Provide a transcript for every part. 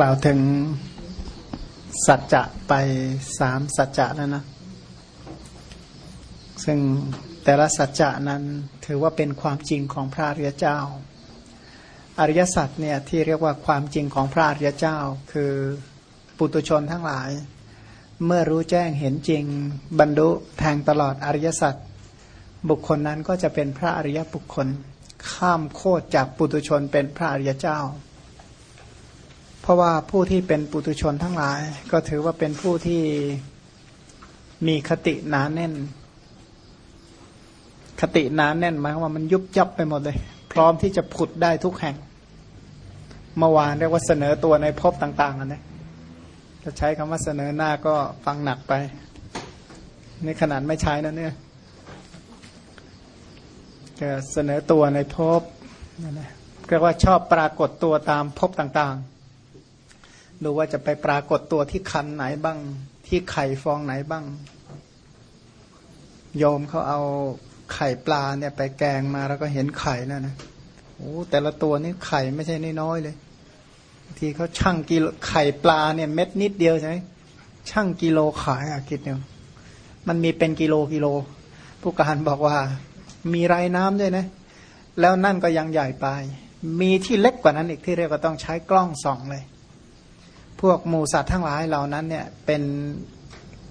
กล่าวถึงสัจจะไปสามสัจจะแล้วนะ ซึ่งแต่ละสัจจะนั้นถือว่าเป็นความจริงของพระอริยเจ้า อริยสัจเนี่ยที่เรียกว่าความจริงของพระอริยเจ้า คือปุตุชนทั้งหลาย เมื่อรู้แจ้งเห็นจริง บรรลุแทงตลอดอริยสัจบุคคลนั้นก็จะเป็นพระอริยบุคคล ข้ามโคตรจากปุตุชนเป็นพระอริยเจ้า ราะว่าผู้ที่เป็นปุถุชนทั้งหลาย ก็ถือว่าเป็นผู้ที่มีคติหนาแน่น คติหนาแน่นหมายว่ามันยุบยับไปหมดเลย พร้อมที่จะผุดได้ทุกแห่งเมื่อวานเรียกว่าเสนอตัวในภพต่างๆนนะจะใช้คำว่าเสนอหน้าก็ฟังหนักไปนี่ขนาดไม่ใช้นะเนี่ยก็เสนอตัวในภพนั่นแหละเรียกว่าชอบปรากฏตัวตามภพต่างๆ ดูว่าจะไปปรากฏตัวที่คันไหนบ้าง ที่ไข่ฟองไหนบ้าง โยมเขาเอาไข่ปลาเนี่ยไปแกงมาแล้วก็เห็นไข่นั่นนะโอ้แต่ละตัวนี่ไข่ไม่ใช่น้อยเลย ทีเขาช่างกิโลไข่ปลาเนี่ย เม็ดนิดเดียวใช่ไหมช่างกิโลขายอะคิดเนี่ยมันมีเป็นกิโลกิโล ผู้การบอกว่า มีไรน้ำด้วยนะ แล้วนั่นก็ยังใหญ่ไป มีที่เล็กกว่านั้นอีกที่เรียกว่าต้องใช้กล้องส่องเลย พวกหมูสัตว์ทั้งหลายเหล่านั้นเนี่ยเป็น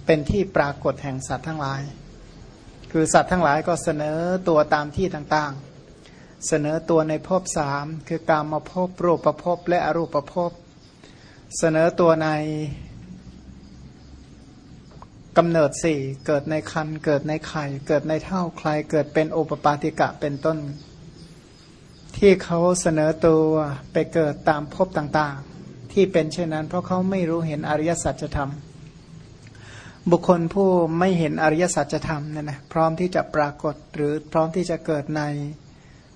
เป็นที่ปรากฏแห่งสัตว์ทั้งหลาย คือสัตว์ทั้งหลายก็เสนอตัวตามที่ต่างๆ เสนอตัวในภพสามคือการมาภพรูปภพและอรูปภพเสนอตัวในกำเนิดสี่เกิดในคันเกิดในไข่ เกิดในเท่าใคร เกิดเป็นโอปปาติกะเป็นต้น ที่เขาเสนอตัวไปเกิดตามภพต่าง ที่เป็นเช่นนั้น เพราะเขาไม่รู้เห็นอริยสัจธรรม บุคคลผู้ไม่เห็นอริยสัจธรรมเนี่ยนะพร้อมที่จะปรากฏหรือพร้อมที่จะเกิดใน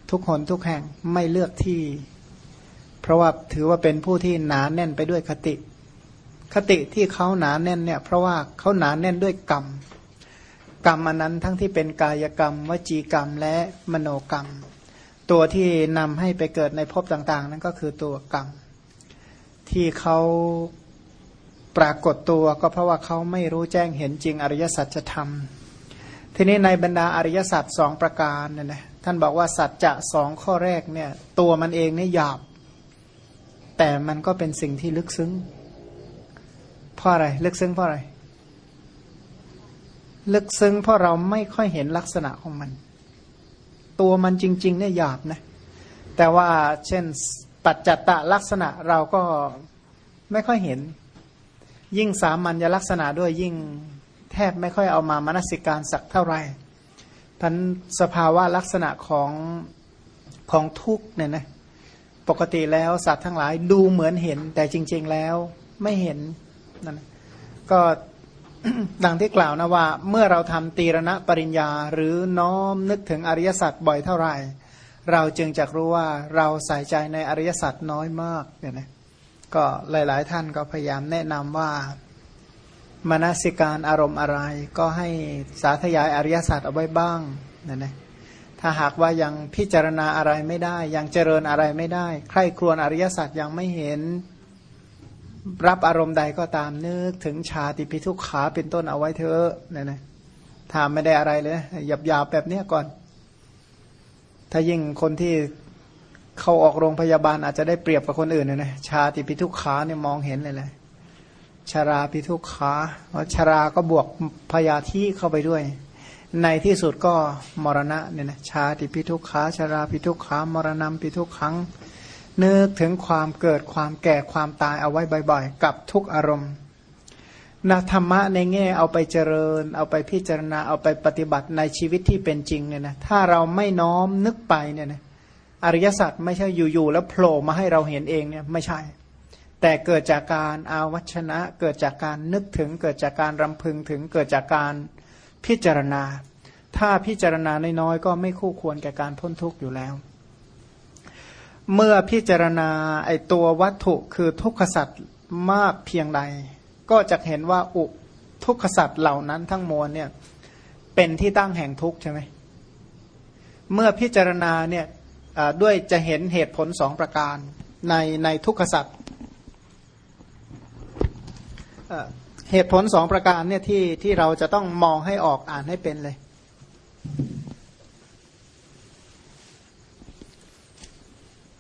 ทุกหนทุกแห่งไม่เลือกที่ เพราะว่าถือว่าเป็นผู้ที่หนาแน่นไปด้วยคติ คติที่เขาหนาแน่นเนี่ยเพราะว่าเขาหนาแน่นด้วยกรรม กรรมอันนั้นทั้งที่เป็นกายกรรม วจีกรรมและมโนกรรม ตัวที่นำให้ไปเกิดในภพต่าง ๆ นั่นก็คือตัวกรรม ที่เขาปรากฏตัวก็เพราะว่าเขาไม่รู้แจ้งเห็นจริงอริยสัจธรรม ทีนี้ในบรรดาอริยสัจสองประการเนี่ยนะท่านบอกว่าสัจจะสองข้อแรกเนี่ยตัวมันเองเนี่ยหยาบ แต่มันก็เป็นสิ่งที่ลึกซึ้งเพราะอะไร ลึกซึ้งเพราะอะไร ลึกซึ้งเพราะเราไม่ค่อยเห็นลักษณะของมัน ตัวมันจริง ๆ เนี่ยหยาบนะแต่ว่าเช่น ปัจจัตตลักษณะเราก็ไม่ค่อยเห็น ยิ่งสามัญลักษณะด้วยยิ่งแทบไม่ค่อยเอามามนสิการสักเท่าไหร่พันสภาวะลักษณะของของทุกเนี่ยนะปกติแล้วสัตว์ทั้งหลายดูเหมือนเห็น แต่จริง ๆแล้วไม่เห็นนั่นก็ดังที่กล่าวนะว่า เมื่อเราทำตีรณะปริญญาหรือน้อมนึกถึงอริยสัจบ่อยเท่าไหร่ เราจึงจะรู้ว่าเราใส่ใจในอริยสัจน้อยมากเนี่ยนะก็หลาย ๆ ท่านก็พยายามแนะนำว่ามนสิการอารมณ์อะไร ก็ให้สาธยายอริยสัจเอาไว้บ้างเนี่ยนะถ้าหากว่ายังพิจารณาอะไรไม่ได้ ยังเจริญอะไรไม่ได้ ใครครวญอริยสัจยังไม่เห็นรับอารมณ์ใดก็ตามนึกถึงชาติพิทุกขาเป็นต้นเอาไว้เถอะเนี่ยนะถามไม่ได้อะไรเลยหยาบๆแบบเนี้ยก่อน ถ้ายิ่งคนที่เข้าออกโรงพยาบาลอาจจะได้เปรียบกับคนอื่นนะชาติพิทุกขาเนี่ยมองเห็นเลยเลยชาราพิทุกขาเพราะชาราก็บวกพยาธิเข้าไปด้วย ในที่สุดก็มรณะเนี่ยนะชาติพิทุกขาชาราพิทุกขามรณะพิทุกขังนึกถึงความเกิดความแก่ความตายเอาไว้บ่อยๆ กับทุกอารมณ์ นะธรรมะในแง่เอาไปเจริญ เอาไปพิจารณาเอาไปปฏิบัติในชีวิตที่เป็นจริงเนี่ยนะถ้าเราไม่น้อมนึกไปเนี่ยนะอริยสัจไม่ใช่อยู่ๆแล้วโผล่มาให้เราเห็นเองเนี่ยไม่ใช่ แต่เกิดจากการอาวัชนะ เกิดจากการนึกถึง เกิดจากการรำพึงถึง เกิดจากการพิจารณา ถ้าพิจารณาน้อยๆก็ไม่คู่ควรแก่การพ้นทุกข์อยู่แล้ว เมื่อพิจารณาไอตัววัตถุคือทุกขสัตว์มากเพียงใด ก็จะเห็นว่าอุทุกขสัตว์เหล่านั้นทั้งมวลเนี่ยเป็นที่ตั้งแห่งทุกข์ใช่ไหมเมื่อพิจารณาเนี่ยด้วยจะเห็นเหตุผลสองประการในในทุกขสัตว์เหตุผลสองประการเนี่ยที่ที่เราจะต้องมองให้ออกอ่านให้เป็นเลย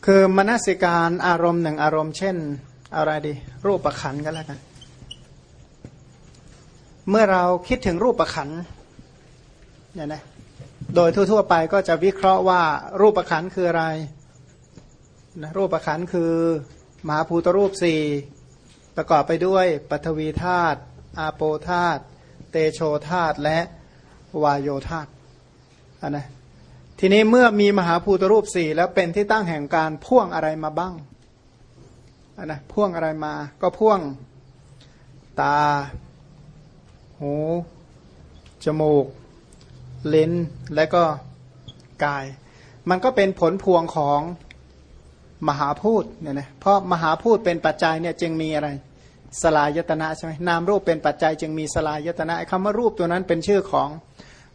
คือมนสิการอารมณ์หนึ่งอารมณ์เช่น อะไรดี รูปประขันกันแล้วกัน เมื่อเราคิดถึงรูปประขันเนี่ยนะโดยทั่ว ๆ ไปก็จะวิเคราะห์ว่ารูปประขันคืออะไรนะรูปประขันคือมหาภูตรูปสี่ประกอบไปด้วยปฐวีธาตุอาโปธาตุเตโชธาตุและวายโยธาตุนนะทีนี้เมื่อมีมหาภูตรูปสี่แล้วเป็นที่ตั้งแห่งการพ่วงอะไรมาบ้างนนะพ่วงอะไรมา ก็พ่วงตา หู จมูก ลิ้น และก็กาย มันก็เป็นผลพวงของมหาพูดเนี่ยนะเพราะมหาพูดเป็นปัจจัยเนี่ยจึงมีอะไร สลายตนะใช่ไหมนามรูปเป็นปัจจัยจึงมีสลายตนะคำว่ารูปตัวนั้นเป็นชื่อของ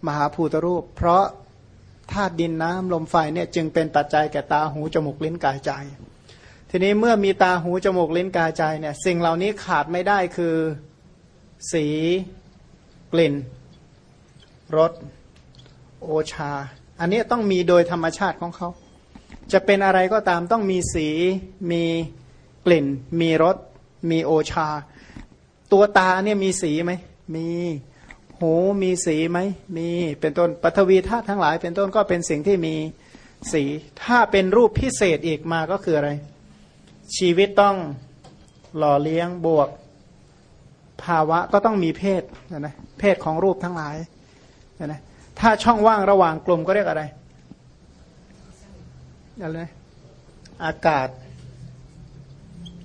มหาภูตรูป เพราะธาตุดินน้ำลมไฟเนี่ยจึงเป็นปัจจัยแก่ตาหูจมูกลิ้นกายใจ ทีนี้เมื่อมีตาหูจมูกลิ้นกายใจเนี่ยสิ่งเหล่านี้ขาดไม่ได้คือสี ลิ่นรสโอชา อันนี้ต้องมีโดยธรรมชาติของเขา จะเป็นอะไรก็ตามต้องมีสีมีกลิ่น มีรสมีโอชา ตัวตาเนี่ยมีสีไหมมีหูมีสีไหมมีเป็นต้นปฐวีธาตุทั้งหลาย เป็นต้นก็เป็นสิ่งที่มีสี ถ้าเป็นรูปพิเศษอีกมาก็คืออะไร ชีวิตต้องหล่อเลี้ยงบวก ภาวะก็ต้องมีเพศนะนะเพศของรูปทั้งหลายนะถ้าช่องว่างระหว่างกลุ่มก็เรียกอะไรอะไรอากาศ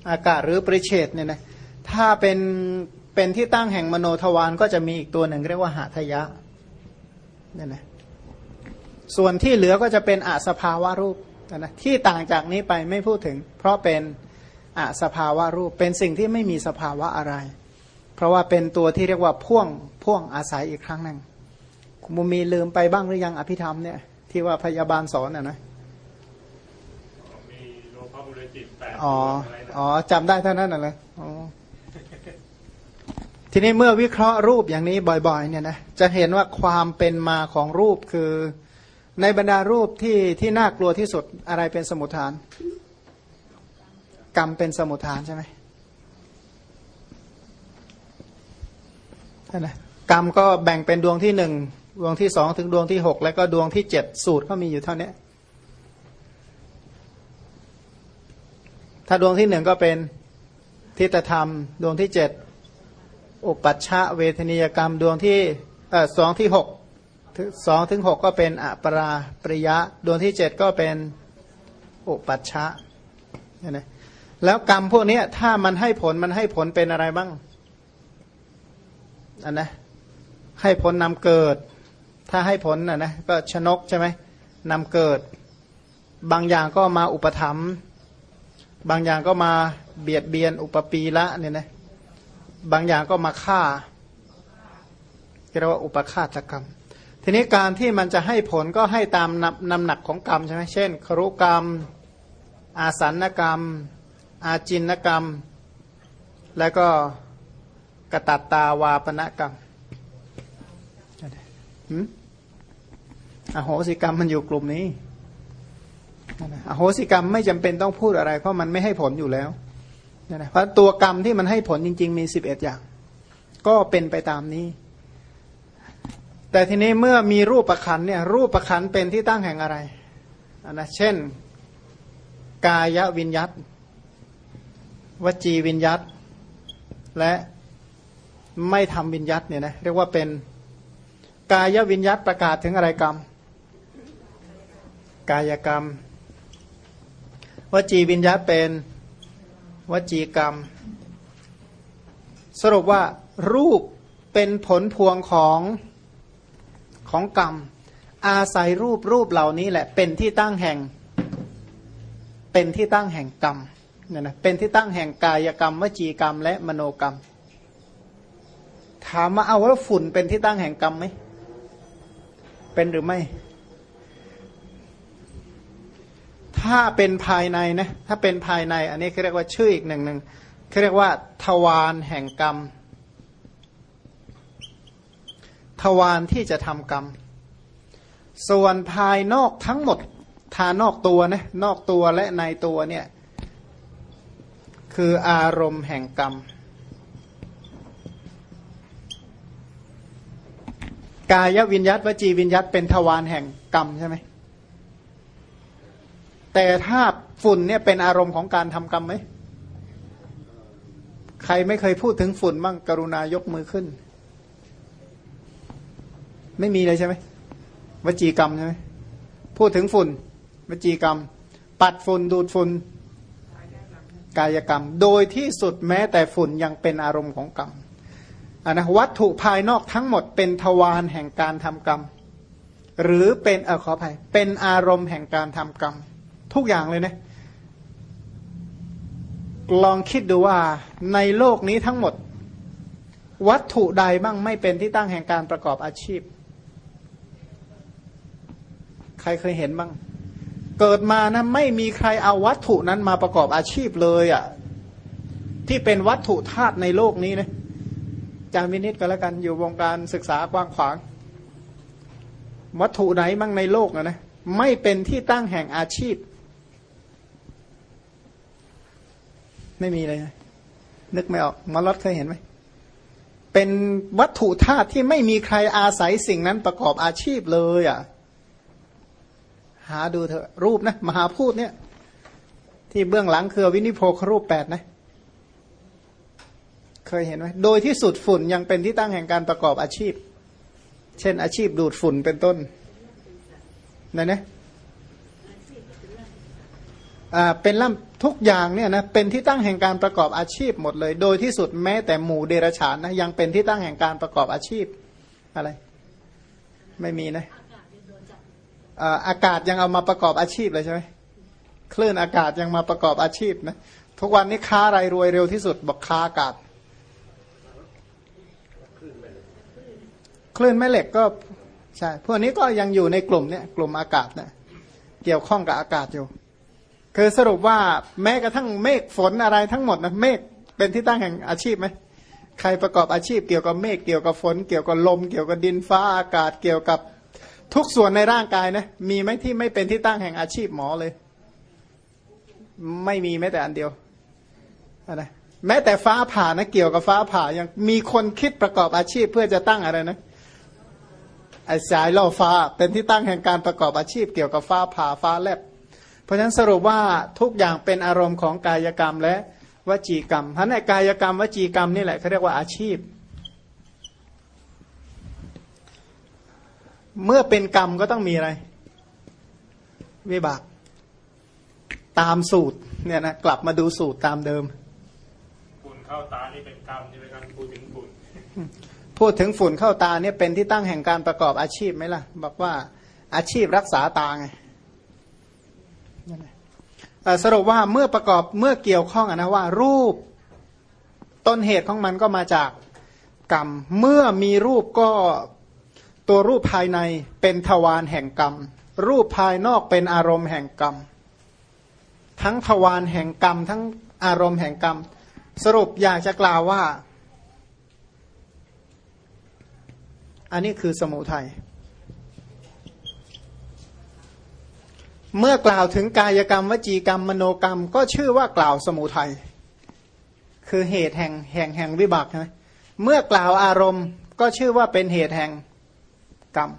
อากาศหรือปริเฉดเนี่ยนะถ้าเป็นเป็นที่ตั้งแห่งมโนทวารก็จะมีอีกตัวหนึ่งเรียกว่าหาทยะเนี่ยนะส่วนที่เหลือก็จะเป็นอาสภาวะรูปนะที่ต่างจากนี้ไปไม่พูดถึง เพราะเป็นอาสภาวะรูปเป็นสิ่งที่ไม่มีสภาวะอะไร ราะว่าเป็นตัวที่เรียกว่าพ่วงพ่วงอาศัยอีกครั้งหนึ่งมุมีลืมไปบ้างหรือยังอภิธรรมเนี่ยที่ว่าพยาบาลสอนอะนะอ๋ออ๋อจำได้เท่านั้นน่ะเลยอ๋อทีนี้เมื่อวิเคราะห์รูปอย่างนี้บ่อยๆ เนี่ยนะจะเห็นว่าความเป็นมาของรูปคือ ในบรรดารูปที่ที่น่ากลัวที่สุดอะไรเป็นสมุทฐาน กรรมเป็นสมุทฐานใช่ไหม นะกรรมก็แบ่งเป็นดวงที่หนึ่งดวงที่สองถึงดวงที่หกแล้วก็ดวงที่เจ็ดสูตรก็มีอยู่เท่านี้ถ้าดวงที่หนึ่งก็เป็นทิฏฐธรรม ดวงที่เจ็ดอุปัชชะเวทนิยกรรมดวงที่สองที่หกสองถึงหกก็เป็นอปราปริยะ ดวงที่เจ็ดก็เป็นอุปัชชะเนี่ยแล้วกรรมพวกนี้ถ้ามันให้ผลมันให้ผลเป็นอะไรบ้าง อันนะให้ผลนำเกิด ถ้าให้ผลอะนะก็ชนกใช่ไหมนำเกิด บางอย่างก็มาอุปถัมภ์บางอย่างก็มาเบียดเบียนอุปปีละเนี่ยนะบางอย่างก็มาฆ่าเรียกว่าอุปฆาตกรรม ทีนี้การที่มันจะให้ผลก็ให้ตามนำหนักของกรรมใช่ไหมเช่น ครุกรรม อาสันกรรม อาจินกรรม แล้วก็ กตัตตาวาปณกรรมอโหสิกรรมมันอยู่กลุ่มนี้อโหสิกรรมไม่จำเป็นต้องพูดอะไร เพราะมันไม่ให้ผลอยู่แล้วเพราะตัวกรรมที่มันให้ผลจริง ๆ มีสิบเอ็ดอย่าง ก็เป็นไปตามนี้ แต่ทีนี้เมื่อมีรูปประคันเนี่ย รูปประคันเป็นที่ตั้งแห่งอะไรนะเช่น กายวิญยัตวจีวิญยัตและ ไม่ทำวิญยัตเนี่ยนะเรียกว่าเป็นกายวิญยัตประกาศถึงอะไรกรรม กายกรรม วจีวิญญาเป็นวจีกรรม สรุปว่ารูปเป็นผลพวงของของกรรม อาศัยรูปรูปเหล่านี้แหละ เป็นที่ตั้งแห่ง เป็นที่ตั้งแห่งกรรมเนี่ยนะเป็นที่ตั้งแห่งกายกรรม วจีกรรม และมโนกรรม ถามมาเอาแล้วฝุ่นเป็นที่ตั้งแห่งกรรมไหม เป็นหรือไม่ ถ้าเป็นภายในนะ ถ้าเป็นภายใน อันนี้เขาเรียกว่าชื่ออีกหนึ่งหนึ่งเขาเรียกว่า ทวารแห่งกรรม ทวารที่จะทำกรรม ส่วนภายนอกทั้งหมดทานอกตัวนะ นอกตัวและในตัวเนี่ย คืออารมณ์แห่งกรรม กายวิญยัตวจีวิญยัตเป็นทวารแห่งกรรมใช่ไหมแต่ถ้าฝุ่นเนี่ยเป็นอารมณ์ของการทำกรรมไหมใครไม่เคยพูดถึงฝุ่นบ้างกรุณายกมือขึ้น ไม่มีเลยใช่ไหมวจีกรรมใช่ไหมพูดถึงฝุ่น วจีกรรม ปัดฝุ่นดูดฝุ่นกายกรรม โดยที่สุดแม้แต่ฝุ่นยังเป็นอารมณ์ของกรรม นนะวัตถุภายนอกทั้งหมดเป็นทวารแห่งการทำกรรม หรือเป็นเออขออภัยเป็นอารมณ์แห่งการทำกรรม ทุกอย่างเลยนะลองคิดดูว่าในโลกนี้ทั้งหมด วัตถุใดบ้างไม่เป็นที่ตั้งแห่งการประกอบอาชีพ ใครเคยเห็นบ้าง เกิดมานะไม่มีใครเอาวัตถุนั้นมาประกอบอาชีพเลยอะ่ะที่เป็นวัตถุธาตุในโลกนี้นะ จามินิตก็แล้วกันอยู่วงการศึกษากว้างขวาง วัตถุไหนบ้างในโลกนะนะไม่เป็นที่ตั้งแห่งอาชีพ ไม่มีเลยนึกไม่ออกมอลดเคยเห็นไหมเป็นวัตถุธาตุที่ไม่มีใครอาศัยสิ่งนั้นประกอบอาชีพเลยอะ หาดูเถอะรูปนะ มหาพูดเนี่ย ที่เบื้องหลังคือวินิโพครูปแปดนะ เคยเห็นไหมโดยที่สุดฝุ่นยังเป็นที่ตั้งแห่งการประกอบอาชีพ เช่นอาชีพดูดฝุ่นเป็นต้นนั่นนะเป็นล่ำทุกอย่างเนี่ยนะเป็นที่ตั้งแห่งการประกอบอาชีพหมดเลย โดยที่สุดแม้แต่หมู่เดรฉานนะยังเป็นที่ตั้งแห่งการประกอบอาชีพอะไร ไม่มีนะอากาศยังเอามาประกอบอาชีพเลยใช่ไหมคลื่นอากาศยังมาประกอบอาชีพนะทุกวันนี้ค้าอะไรรวยเร็วที่สุดบอกค้าอากาศ คลื่นแม่เหล็กก็ใช่พวกนี้ก็ยังอยู่ในกลุ่มเนี่ยกลุ่มอากาศเนะเกี่ยวข้องกับอากาศอยู่ คือสรุปว่าแม้กระทั่งเมฆฝนอะไรทั้งหมดนะเมฆเป็นที่ตั้งแห่งอาชีพไหมใครประกอบอาชีพเกี่ยวกับเมฆเกี่ยวกับฝน เกี่ยวกับลม เกี่ยวกับดินฟ้าอากาศเกี่ยวกับทุกส่วนในร่างกายนะมีไหมที่ไม่เป็นที่ตั้งแห่งอาชีพหมอเลย ไม่มีแม้แต่อันเดียวอะไรแม้แต่ฟ้าผ่านะเกี่ยวกับฟ้าผ่ายังมีคนคิดประกอบอาชีพเพื่อจะตั้งอะไรนะ ไอ้สายล่อฟ้าเป็นที่ตั้งแห่งการประกอบอาชีพเกี่ยวกับฟ้าผ่าฟ้าแลบราะฉะนั้นสรุปว่าทุกอย่างเป็นอารมณ์ของกายกรรมและวจีกรรมท่านในกายกรรมวจีกรรมนี่แหละเขาเรียกว่าอาชีพ เมื่อเป็นกรรมก็ต้องมีอะไร วิบาก ตามสูตรเนี่ยนะกลับมาดูสูตรตามเดิมฝุ่นเข้าตานี่เป็นกรรมใช่ไหมครับพูดถึงฝุ่น พูดถึงฝุ่นเข้าตาเนี่ยเป็นที่ตั้งแห่งการประกอบอาชีพไหมล่ะ บอกว่าอาชีพรักษาตาไงสรุปว่าเมื่อประกอบเมื่อเกี่ยวข้องนะว่า รูปต้นเหตุของมันก็มาจากกรรม เมื่อมีรูปก็ตัวรูปภายในเป็นทวารแห่งกรรม รูปภายนอกเป็นอารมณ์แห่งกรรม ทั้งทวารแห่งกรรม ทั้งอารมณ์แห่งกรรม สรุปอยากจะกล่าวว่า อันนี้คือสมุทัยเมื่อกล่าวถึงกายกรรมวจีกรรมมโนกรรม ก็ชื่อว่ากล่าวสมุทัยคือเหตุแห่งแห่งแห่งวิบากใช่ไหมเมื่อกล่าวอารมณ์ก็ชื่อว่าเป็นเหตุแห่งกรรม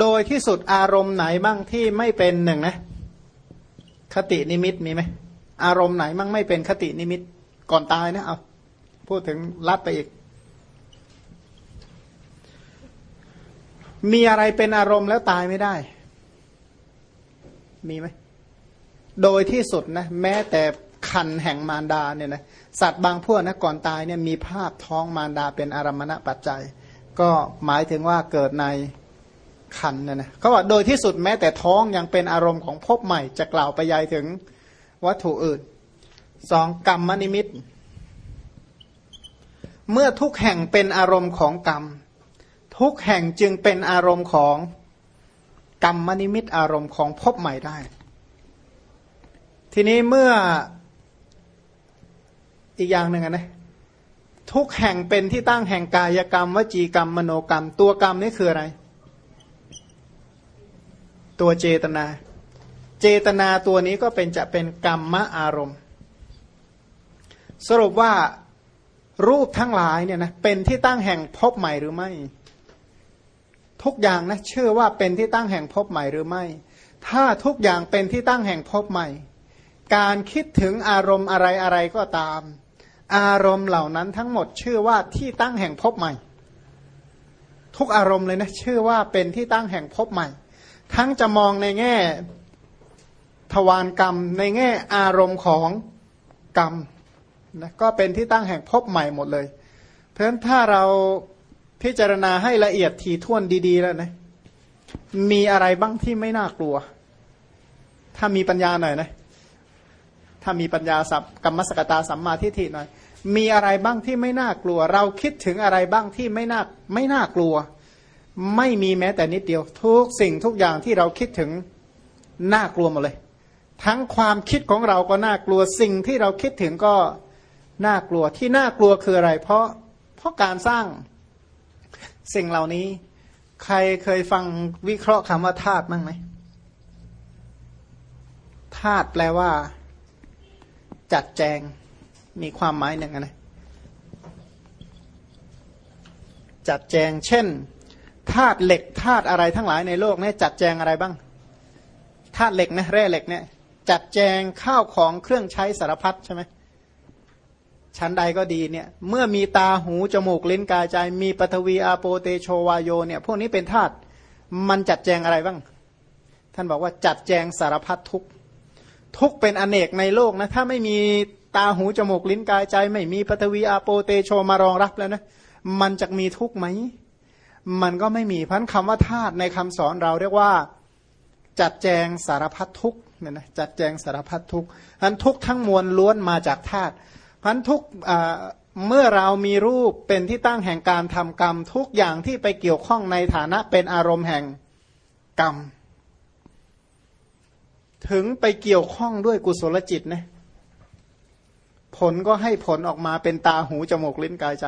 โดยที่สุดอารมณ์ไหนบ้างที่ไม่เป็นหนึ่งนะคตินิมิตมีไหมอารมณ์ไหนบ้างไม่เป็นคตินิมิตก่อนตายนะเอาพูดถึงลัดไปอีก มีอะไรเป็นอารมณ์แล้วตายไม่ได้ มีไหม โดยที่สุดนะ แม้แต่คันแห่งมารดาเนี่ยนะสัตว์บางพวกนะก่อนตายเนี่ยมีภาพท้องมารดาเป็นอารมณปัจจัย ก็หมายถึงว่าเกิดในคันเนี่ยนะเขาบอกโดยที่สุดแม้แต่ท้องยังเป็นอารมณ์ของภพใหม่ จะกล่าวไปยายถึงวัตถุอื่นสองกรรมนิมิต เมื่อทุกแห่งเป็นอารมณ์ของกรรม ทุกแห่งจึงเป็นอารมณ์ของกรรมนิมิตอารมณ์ของพบใหม่ได้ ทีนี้เมื่ออีกอย่างหนึ่งนะทุกแห่งเป็นที่ตั้งแห่งกายกรรม วจีกรรม มโนกรรม ตัวกรรมนี่คืออะไร ตัวเจตนา เจตนาตัวนี้ก็เป็นจะเป็นกรรมมะอารมณ์ สรุปว่ารูปทั้งหลายเนี่ยนะเป็นที่ตั้งแห่งพบใหม่หรือไม่ ทุกอย่างนะเชื่อว่าเป็นที่ตั้งแห่งพบใหม่หรือไม่ ถ้าทุกอย่างเป็นที่ตั้งแห่งพบใหม่ การคิดถึงอารมณ์อะไรอะไรก็ตาม อารมณ์เหล่านั้นทั้งหมดชื่อว่าที่ตั้งแห่งพบใหม่ ทุกอารมณ์เลยนะชื่อว่าเป็นที่ตั้งแห่งพบใหม่ ทั้งจะมองในแง่ทวารกรรมในแง่อารมณ์ของกรรมนะก็เป็นที่ตั้งแห่งพบใหม่หมดเลย เพราะฉะนั้นถ้าเรา พิจารณาให้ละเอียดทีท่วนดีๆแล้วนะ มีอะไรบ้างที่ไม่น่ากลัว ถ้ามีปัญญาหน่อยนะ ถ้ามีปัญญาสับกรรมสกตาสัมมาทิฏฐิหน่อย มีอะไรบ้างที่ไม่น่ากลัว เราคิดถึงอะไรบ้างที่ไม่น่าไม่น่ากลัว ไม่มีแม้แต่นิดเดียว ทุกสิ่งทุกอย่างที่เราคิดถึงน่ากลัวหมดเลย ทั้งความคิดของเราก็น่ากลัวสิ่งที่เราคิดถึงก็น่ากลัวที่น่ากลัวคืออะไร เพราะเพราะการสร้าง สิ่งเหล่านี้ ใครเคยฟังวิเคราะห์คำว่าธาตุบ้างไหมธาตุแปลว่า จัดแจงมีความหมายหนึ่งนะจัดแจง เช่นธาตุเหล็กธาตุอะไรทั้งหลายในโลกนี้จัดแจงอะไรบ้างธาตุเหล็กนะแร่เหล็กเนี่ย จัดแจงข้าวของเครื่องใช้สารพัดใช่ไหม ชั้นใดก็ดีเนี่ยเมื่อมีตาหูจมูกลิ้นกายใจ มีปฐวีอาโปเตโชวาโยเนี่ยพวกนี้เป็นธาตุมันจัดแจงอะไรบ้าง ท่านบอกว่าจัดแจงสารพัดทุกทุกเป็นอเนกในโลกนะถ้าไม่มีตาหูจมูกลิ้นกายใจ ไม่มีปฐวีอาโปเตโชมารองรับแล้วนะมันจะมีทุกไหม มันก็ไม่มีพันคำว่าธาตุในคำสอนเราเรียกว่าจัดแจงสารพัดทุกเนี่ยนะจัดแจงสารพัดทุกอันทุกทั้งมวลล้วนมาจากธาตุ พันทุกเมื่อเรามีรูปเป็นที่ตั้งแห่งการทำกรรม ทุกอย่างที่ไปเกี่ยวข้องในฐานะเป็นอารมณ์แห่งกรรม ถึงไปเกี่ยวข้องด้วยกุศลจิตนะผลก็ให้ผลออกมาเป็นตาหูจมูกลิ้นกายใจ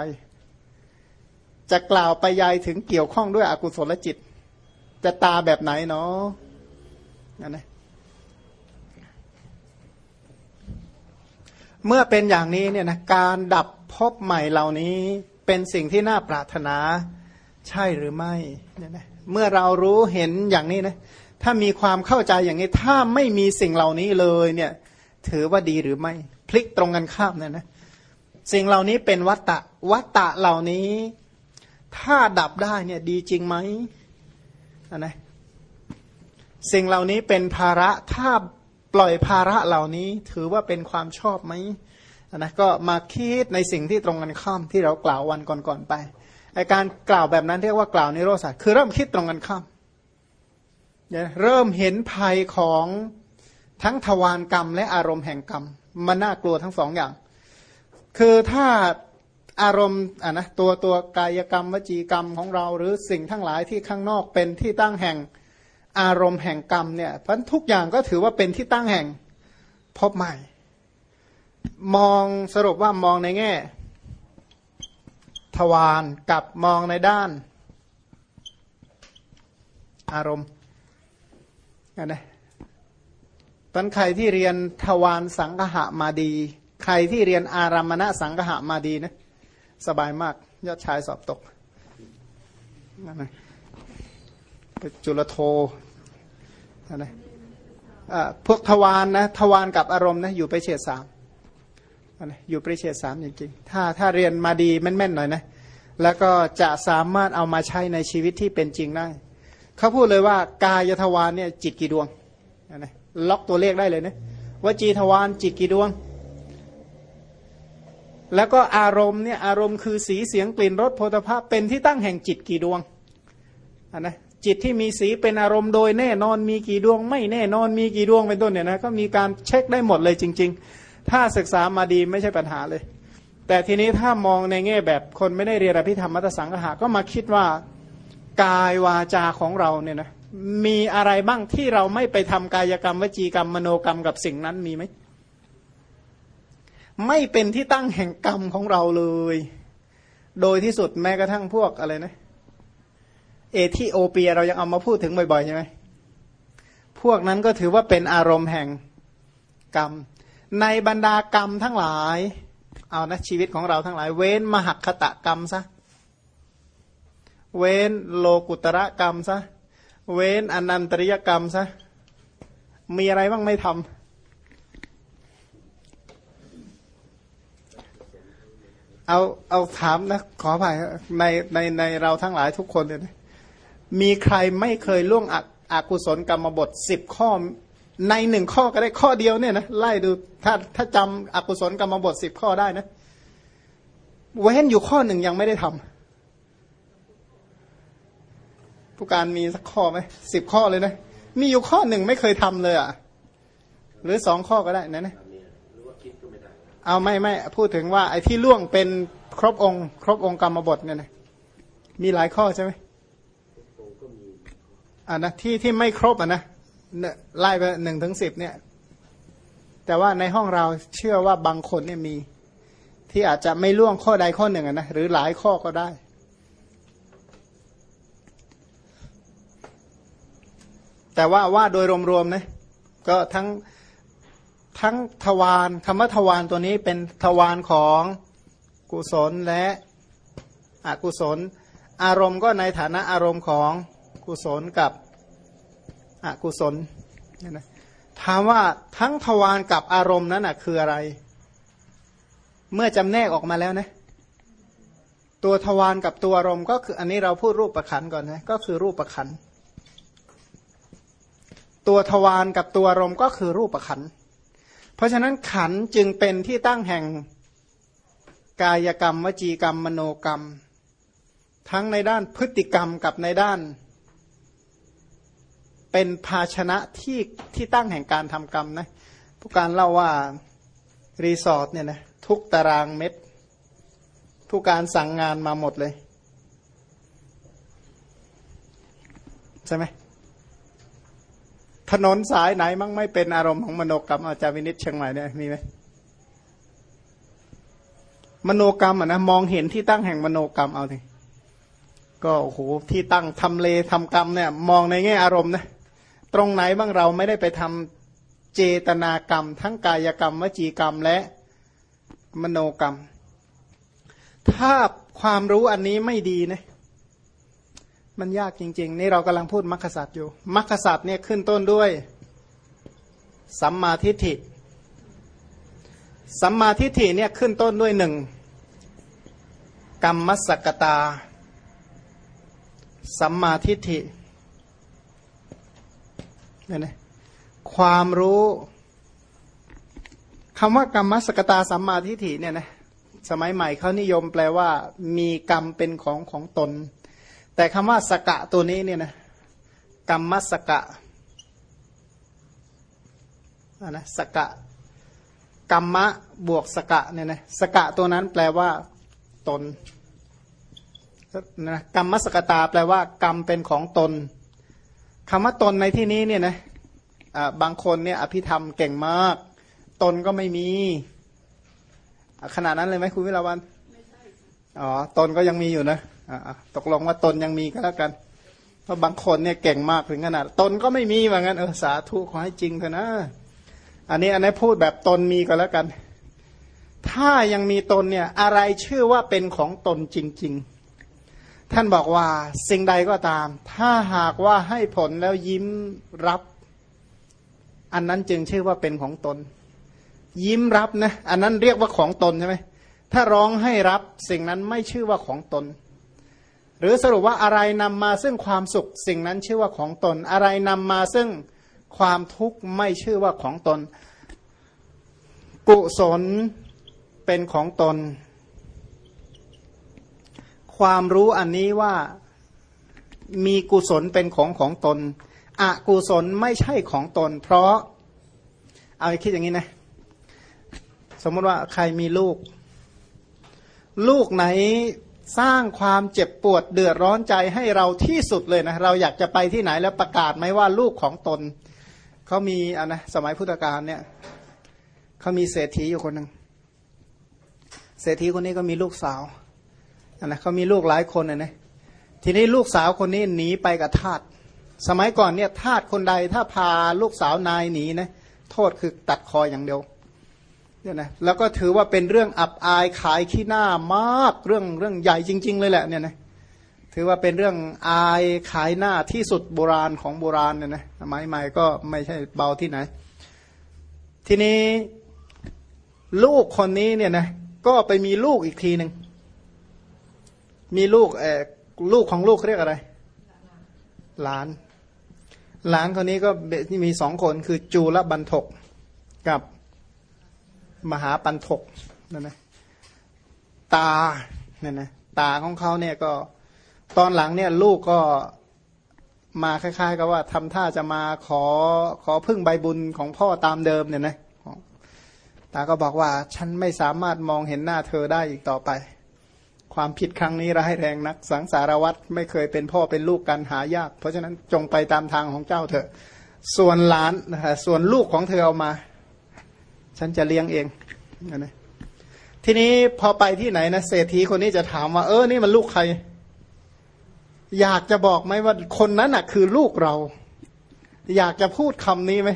จะกล่าวไปยายถึงเกี่ยวข้องด้วยอกุศลจิต จะตาแบบไหนเนาะนั่นนะ เมื่อเป็นอย่างนี้เนี่ยนะการดับพบใหม่เหล่านี้เป็นสิ่งที่น่าปรารถนาใช่หรือไม่เนี่ยนะเมื่อเรารู้เห็นอย่างนี้นะถ้ามีความเข้าใจอย่างนี้ถ้าไม่มีสิ่งเหล่านี้เลยเนี่ยถือว่าดีหรือไม่ พลิกตรงกันข้ามเนี่ยนะสิ่งเหล่านี้เป็นวัตตะวัตตะเหล่านี้ ถ้าดับได้เนี่ยดีจริงไหมนะสิ่งเหล่านี้เป็นภาระถ้า ปล่อยภาระเหล่านี้ถือว่าเป็นความชอบไหมนะก็มาคิดในสิ่งที่ตรงกันข้ามที่เรากล่าววันก่อนๆไปไอการกล่าวแบบนั้นเรียกว่ากล่าวนิโรธศาสตร์คือเริ่มคิดตรงกันข้ามเริ่มเห็นภัยของทั้งทวารกรรม และอารมณ์แห่งกรรม มันน่ากลัวทั้งสองอย่าง คือถ้าอารมณ์อะนะตัวตัวกายกรรมวจีกรรมของเรา หรือสิ่งทั้งหลายที่ข้างนอกเป็นที่ตั้งแห่ง อารมณ์แห่งกรรมเนี่ยเพราะทุกอย่างก็ถือว่าเป็นที่ตั้งแห่งพบใหม่ มองสรุปว่ามองในแง่ ทวารกับมองในด้าน อารมณ์นะตอนใครที่เรียนทวารสังหะมาดี ใครที่เรียนอารามณะสังหะมาดีนะสบายมาก ยอดชายสอบตกนั่นนะจุลโท นะพวกทวารนนะทวารกับอารมณ์นะอยู่ไปเฉดสามนะอยู่ไปเฉดสามจริงๆถ้าถ้าเรียนมาดีแม่นๆหน่อยนะแล้วก็จะสามารถเอามาใช้ในชีวิตที่เป็นจริงได้เขาพูดเลยว่ากายทวารเนี่ยจิตกี่ดวงนะล็อกตัวเลขได้เลยนะว่าจีทวารจิตกี่ดวง แล้วก็อารมณ์เนี่ยอารมณ์คือสีเสียงกลิ่นรสโพธภาพเป็นที่ตั้งแห่งจิตกี่ดวงนนะ จิตที่มีสีเป็นอารมณ์โดยแน่นอนมีกี่ดวง ไม่แน่นอนมีกี่ดวงเป็นต้นเนี่ยนะก็มีการเช็คได้หมดเลยจริง ๆ ถ้าศึกษามาดีไม่ใช่ปัญหาเลย แต่ทีนี้ถ้ามองในแง่แบบคนไม่ได้เรียนอภิธรรมมัตสังหะก็มาคิดว่ากายวาจาของเราเนี่ยนะมีอะไรบ้างที่เราไม่ไปทำกายกรรมวจีกรรมมโนกรรมกับสิ่งนั้นมีไหมไม่เป็นที่ตั้งแห่งกรรมของเราเลย โดยที่สุดแม้กระทั่งพวกอะไรนะ เอธิโอเปียเรายังเอามาพูดถึงบ่อยๆใช่ไหมพวกนั้นก็ถือว่าเป็นอารมณ์แห่งกรรม ในบรรดากรรมทั้งหลาย เอานะชีวิตของเราทั้งหลาย เว้นมหักคตะกรรมซะเว้นโลกุตระกรรมซะเว้นอนันตริยกรรมซะมีอะไรบ้างไม่ทำเอาเอาถามนะขออภัยในในในเราทั้งหลายทุกคนเนี่ยนะ มีใครไม่เคยล่วงอักอกุศลกรรมบทสิบข้อ ในหนึ่งข้อก็ได้ข้อเดียวเนี่ยนะไล่ดูถ้าถ้าจำอกุศลกรรมบทสิบข้อได้นะเว้นอยู่ข้อหนึ่งยังไม่ได้ทำผู้การมีสักข้อไหมสิบข้อเลยนะ มีอยู่ข้อหนึ่งไม่เคยทำเลยอะ หรือสองข้อก็ได้นะนะเอาไม่ไม่พูดถึงว่าไอ้ที่ล่วงเป็นครบองค์ ครบองค์กรรมบทเนี่ยนะมีหลายข้อใช่ไหม อ่านะที่ที่ไม่ครบอะนะไล่ไปหนึ่งถึงสิบเนี่ย แต่ว่าในห้องเราเชื่อว่าบางคนเนี่ยมี ที่อาจจะไม่ล่วงข้อใดข้อหนึ่งอะนะหรือหลายข้อก็ได้แต่ว่าว่าโดยรวมๆนะก็ทั้งทั้งทวารคำว่าทวารตัวนี้เป็นทวารของกุศลและอกุศล อารมณ์ก็ในฐานะอารมณ์ของ กุศลกับอกุศลเนี่ยนะถามว่าทั้งทวารกับอารมณ์นั้นนะคืออะไร เมื่อจำแนกออกมาแล้วนะตัวทวารกับตัวอารมณ์ก็คืออันนี้เราพูดรูปประคันก่อนนะก็คือรูปประคันตัวทวารกับตัวอารมณ์ก็คือรูปประคันเพราะฉะนั้นขันจึงเป็นที่ตั้งแห่งกายกรรม วจีกรรม มโนกรรม ทั้งในด้านพฤติกรรมกับในด้าน เป็นภาชนะที่ที่ตั้งแห่งการทำกรรมนะผู้การเล่าว่ารีสอร์ทเนี่ยนะทุกตารางเม็ดผู้การสั่งงานมาหมดเลย ใช่ไหมถนนสายไหนมั่งไม่เป็นอารมณ์ของมโนกรรมอาจารย์วินิจเชียงใหม่เนี่ยมีไหมมโนกรรมอะนะมองเห็นที่ตั้งแห่งมโนกรรมเอาทีก็โอ้โหที่ตั้งทำเลทำกรรมเนี่ย มองในแง่อารมณ์นะ ตรงไหนบ้างเราไม่ได้ไปทำเจตนากรรม ทั้งกายกรรม วจีกรรมและมโนกรรม ถ้าความรู้อันนี้ไม่ดีนะมันยากจริง ๆ นี่เรากำลังพูดมรรคสัตว์อยู่มรรคสัตว์เนี่ยขึ้นต้นด้วยสัมมาทิฏฐิ สัมมาทิฏฐิเนี่ยขึ้นต้นด้วยหนึ่งกรรมสกตา สัมมาทิฏฐิ เนี่ยนะความรู้คำว่ากรรมสกตาสัมมาทิฏฐิเนี่ยนะสมัยใหม่เขานิยมแปลว่า มีกรรมเป็นของของตน แต่คำว่าสกะตัวนี้เนี่ยนะกรรมสกะนะสกะกรรมะบวกสกะเนี่ยนะสกะตัวนั้นแปลว่า ตนนะกรรมสกตาแปลว่า กรรมเป็นของตน คำว่าตนในที่นี้เนี่ยนะบางคนเนี่ยอภิธรรมเก่งมาก ตนก็ไม่มี ขนาดนั้นเลยไหมคุณวิลาวันอ๋อตนก็ยังมีอยู่นะตกลงว่าตนยังมีก็แล้วกัน เพราะบางคนเนี่ยเก่งมากถึงขนาด ตนก็ไม่มีว่างั้นเออสาธุขอให้จริงเถอะนะ อันนี้อันนี้พูดแบบตนมีก็แล้วกัน ถ้ายังมีตนเนี่ย อะไรชื่อว่าเป็นของตนจริง ๆ ท่านบอกว่าสิ่งใดก็ตาม ถ้าหากว่าให้ผลแล้วยิ้มรับ อันนั้นจึงชื่อว่าเป็นของตน ยิ้มรับนะ อันนั้นเรียกว่าของตนใช่ไหมถ้าร้องให้รับสิ่งนั้นไม่ชื่อว่าของตน หรือสรุปว่าอะไรนำมาซึ่งความสุข สิ่งนั้นชื่อว่าของตน อะไรนำมาซึ่งความทุกข์ไม่ชื่อว่าของตน กุศลเป็นของตน ความรู้อันนี้ว่ามีกุศลเป็นของของตน อกุศลไม่ใช่ของตน เพราะ เอาคิดอย่างนี้นะ สมมติว่าใครมีลูก ลูกไหนสร้างความเจ็บปวดเดือดร้อนใจให้เราที่สุดเลยนะ เราอยากจะไปที่ไหนแล้วประกาศไหมว่าลูกของตน เขามีอะนะสมัยพุทธกาลเนี่ยเขามีเศรษฐีอยู่คนหนึ่งเศรษฐีคนนี้ก็มีลูกสาว นนะเขามีลูกหลายคนนะนะทีนี้ลูกสาวคนนี้หนีไปกับทาสสมัยก่อนเนี่ยทาสคนใดถ้าพาลูกสาวนายหนีนะโทษคือตัดคออย่างเดียวเนี่ยนะแล้วก็ถือว่าเป็นเรื่องอับอายขายขี้หน้ามากเรื่องเรื่องใหญ่จริง ๆ เลยแหละเนี่ยนะถือว่าเป็นเรื่องอายขายหน้าที่สุดโบราณของโบราณเนี่ยนะสมัยใหม่ก็ไม่ใช่เบาที่ไหน ทีนี้ลูกคนนี้เนี่ยนะก็ไปมีลูกอีกทีหนึ่ง มีลูกเออลูกของลูกเรียกอะไร หลาน หลานคนนี้ก็มีสองคนคือจูลบันทกกับมหาปันทกนั่นนะตาเนี่ยนะตาของเขาเนี่ยก็ตอนหลังเนี่ยลูกก็มาคล้ายๆ กับว่าทำท่าจะมาขอขอพึ่งใบบุญของพ่อตามเดิมเนี่ยนะตาก็บอกว่าฉันไม่สามารถมองเห็นหน้าเธอได้อีกต่อไป ความผิดครั้งนี้ร้ายแรงนัก สังสารวัตรไม่เคยเป็นพ่อเป็นลูกกันหายาก เพราะฉะนั้นจงไปตามทางของเจ้าเถอะ ส่วนหลานนะส่วนลูกของเธอเอามา ฉันจะเลี้ยงเองนะทีนี้พอไปที่ไหนนะเศรษฐีคนนี้จะถามว่า เออนี่มันลูกใคร อยากจะบอกไหมว่าคนนั้นอะ คือลูกเรา อยากจะพูดคำนี้ไหม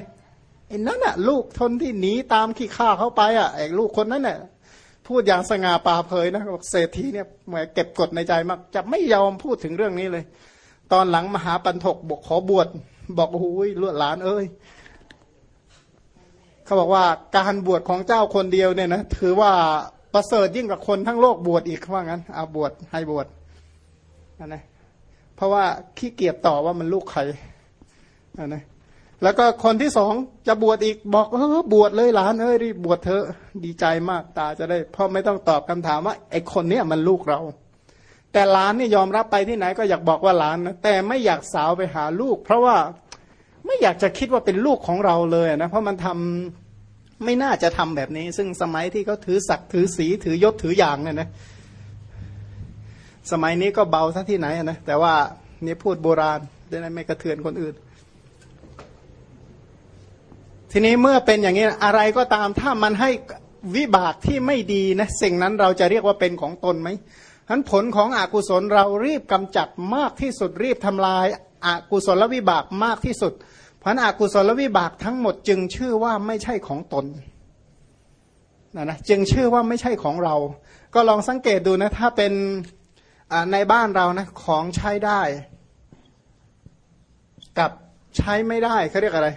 ไอ้นั่นอะ ลูกทนที่หนีตามขี้ข้าเขาไปอะไอ้ลูกคนนั้นน่ะ พูดอย่างสง่าป่าเผยนะบอกเศรษฐีเนี่ยเหมือนเก็บกดในใจมาก จะไม่ยอมพูดถึงเรื่องนี้เลย ตอนหลังมหาปันทกบอกขอบวชบอกโอ้ยลวดหลานเอ้ยเขาบอกว่าการบวชของเจ้าคนเดียวเนี่ยนะถือว่าประเสริฐยิ่งกว่าคนทั้งโลกบวชอีกว่างั้นเอาบวชให้บวชนะเพราะว่าขี้เกียจต่อว่ามันลูกใครนะ แล้วก็คนที่สองจะบวชอีกบอกเออบวชเลยหลานเอ้ยรีบบวชเถอะดีใจมากตาจะได้พราะไม่ต้องตอบคำถามว่าไอคนเนี้ยมันลูกเรา แต่หลานนี่ยอมรับไปที่ไหนก็อยากบอกว่าหลานนะแต่ไม่อยากสาวไปหาลูก เพราะว่าไม่อยากจะคิดว่าเป็นลูกของเราเลยนะเพราะมันทำไม่น่าจะทำแบบนี้ ซึ่งสมัยที่เขาถือศักดิ์ถือสีถือยศถืออย่างเนี่ยนะสมัยนี้ก็เบาซะที่ไหนนะแต่ว่านี่พูดโบราณได้ไม่กระเทือนคนอื่น ทีนี้เมื่อเป็นอย่างนี้อะไรก็ตามถ้ามันให้วิบากที่ไม่ดีนะสิ่งนั้นเราจะเรียกว่าเป็นของตนไหมทั้นผลของอกุศลเรารีบกำจัดมากที่สุดรีบทำลายอกุศลวิบากมากที่สุด เพราะอกุศลวิบากทั้งหมดจึงชื่อว่าไม่ใช่ของตนนะนะจึงชื่อว่าไม่ใช่ของเรา ก็ลองสังเกตดูนะถ้าเป็นในบ้านเรานะของใช้ได้ กับใช้ไม่ได้เขาเรียกอะไร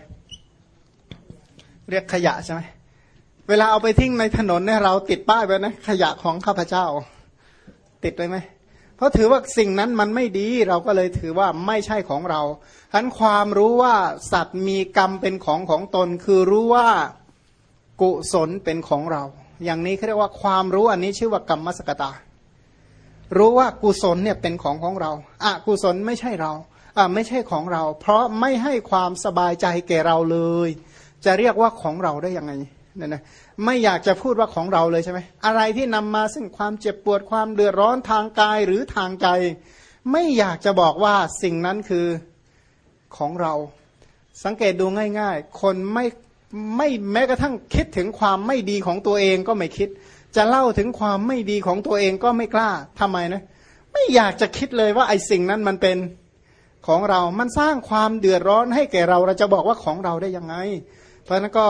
เรียกขยะใช่ไหมเวลาเอาไปทิ้งในถนนเนี่ยเราติดป้ายไว้นะขยะของข้าพเจ้า ติดไปไหมเพราะถือว่าสิ่งนั้นมันไม่ดีเราก็เลยถือว่าไม่ใช่ของเราทันความรู้ว่าสัตว์มีกรรมเป็นของของตน คือรู้ว่ากุศลเป็นของเรา อย่างนี้เขาเรียกว่าความรู้อันนี้ชื่อว่ากรรมมสกตา รู้ว่ากุศลเนี่ยเป็นของของเราอะกุศลไม่ใช่เราอ่าไม่ใช่ของเรา เพราะไม่ให้ความสบายใจแก่เราเลย จะเรียกว่าของเราได้ยังไงเนี่ยนะไม่อยากจะพูดว่าของเราเลยใช่ไหมอะไรที่นำมาซึ่งความเจ็บปวดความเดือดร้อนทางกายหรือทางใจ ไม่อยากจะบอกว่าสิ่งนั้นคือของเรา สังเกตดูง่าย ๆ คนไม่ไม่แม้กระทั่งคิดถึงความไม่ดีของตัวเองก็ไม่คิด จะเล่าถึงความไม่ดีของตัวเองก็ไม่กล้าทำไมนะไม่อยากจะคิดเลยว่าไอ้สิ่งนั้นมันเป็นของเรา มันสร้างความเดือดร้อนให้แก่เราเราจะบอกว่าของเราได้ยังไง เพราะนั้นก็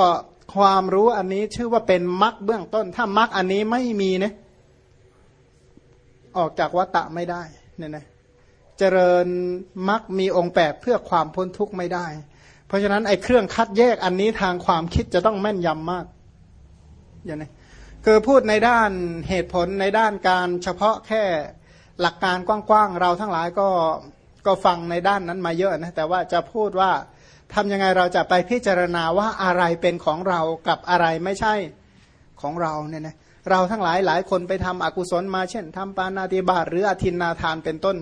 ความรู้อันนี้ชื่อว่าเป็นมรรคเบื้องต้น ถ้ามรรคอันนี้ไม่มีเนี่ยออกจากวัตตะไม่ได้เนี่ยนะเจริญมรรคมีองค์แปดเพื่อความพ้นทุกข์ไม่ได้ เพราะฉะนั้นไอ้เครื่องคัดแยกอันนี้ทางความคิดจะต้องแม่นยำมากอย่างนี้คือพูดในด้านเหตุผลในด้านการเฉพาะแค่หลักการกว้างๆเราทั้งหลายก็ก็ฟังในด้านนั้นมาเยอะนะแต่ว่าจะพูดว่า ทำยังไงเราจะไปพิจารณาว่าอะไรเป็นของเรากับอะไรไม่ใช่ของเราเนี่ยนะเราทั้งหลายหลายคนไปทำอกุศลมาเช่นทำปานาติบาตหรืออธินนาทานเป็นต้น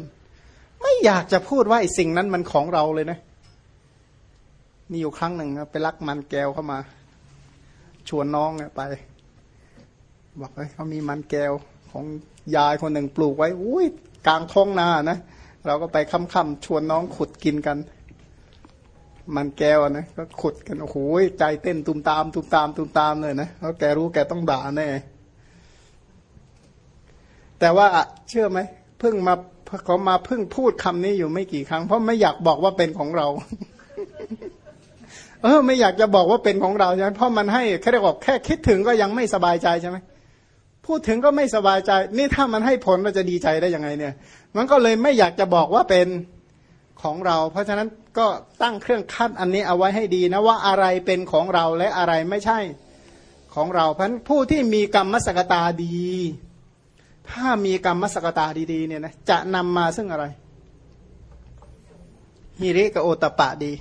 ไม่อยากจะพูดว่าไอ้สิ่งนั้นมันของเราเลยนะมีอยู่ครั้งหนึ่งไปลักมันแก้วเข้ามา ชวนน้องไปบอกเฮ้ยเขามีมันแก้วของยายคนหนึ่งปลูกไว้ อุ้ยกลางท้องนานะเราก็ไปค่ำๆชวนน้องขุดกินกัน มันแก้วนะก็ขุดกันโอ้โหใจเต้นตุมตามตุมตามตุมตามเลยนะเพราะแกรู้แกต้องด่าแน่แต่ว่าเชื่อไหมเพิ่งมาเขามาเพิ่งพูดคำนี้อยู่ไม่กี่ครั้ง เพราะไม่อยากบอกว่าเป็นของเรา เออ ไม่อยากจะบอกว่าเป็นของเราใช่ไหมเพราะมันให้แค่ได้บอกแค่คิดถึงก็ยังไม่สบายใจใช่ไหมพูดถึงก็ไม่สบายใจ นี่ถ้ามันให้ผลเราจะดีใจได้ยังไงเนี่ย มันก็เลยไม่อยากจะบอกว่าเป็นของเรา เพราะฉะนั้น ก็ตั้งเครื่องคัดอันนี้เอาไว้ให้ดีนะว่าอะไรเป็นของเราและอะไรไม่ใช่ของเราเพราะผู้ที่มีกรรมมสกตาดี ถ้ามีกรรมมสกตาดีๆเนี่ยนะจะนำมาซึ่งอะไรฮิริกับโอตปะดี